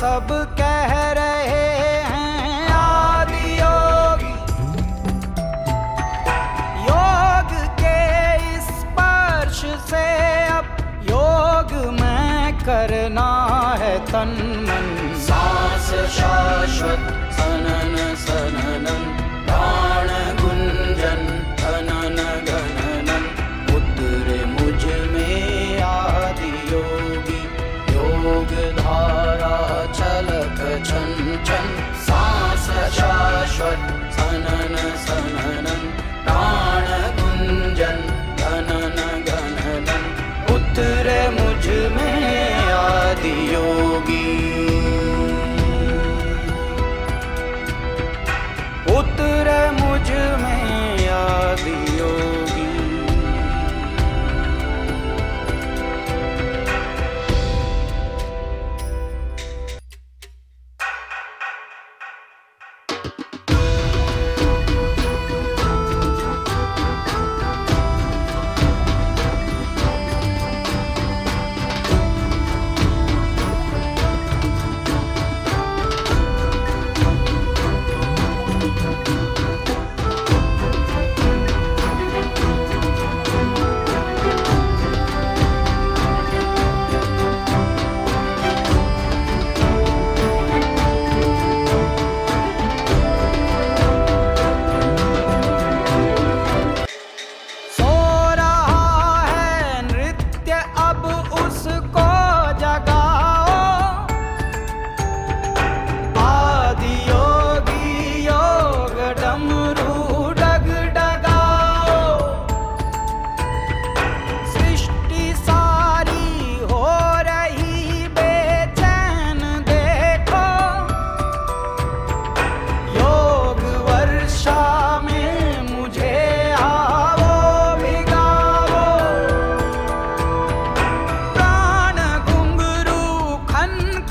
सब कह रहे हैं आदि योग। योग के स्पर्श से अब योग में करना है तन मन। सांस शाश्वत 꽃들.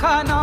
sana.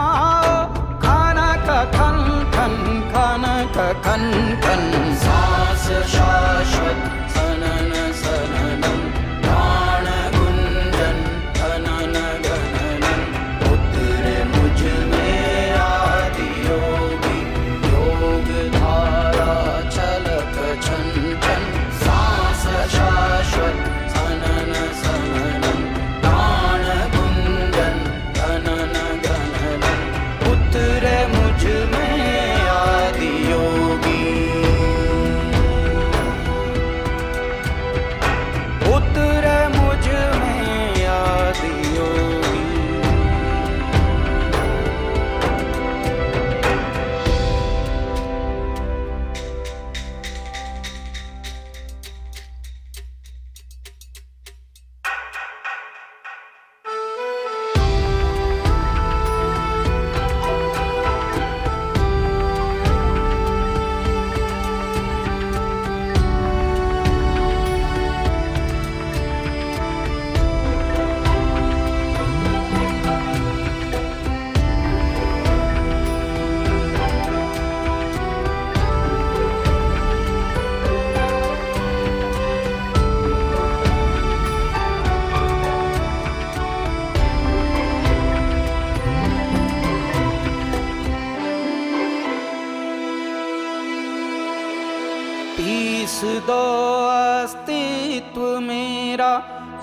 पीस दो अस्तित्व मेरा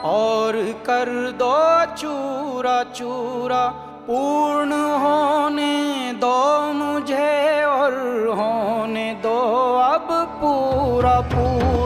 और कर दो चूरा चूरा। पूर्ण होने दो मुझे और होने दो अब पूरा पूरा।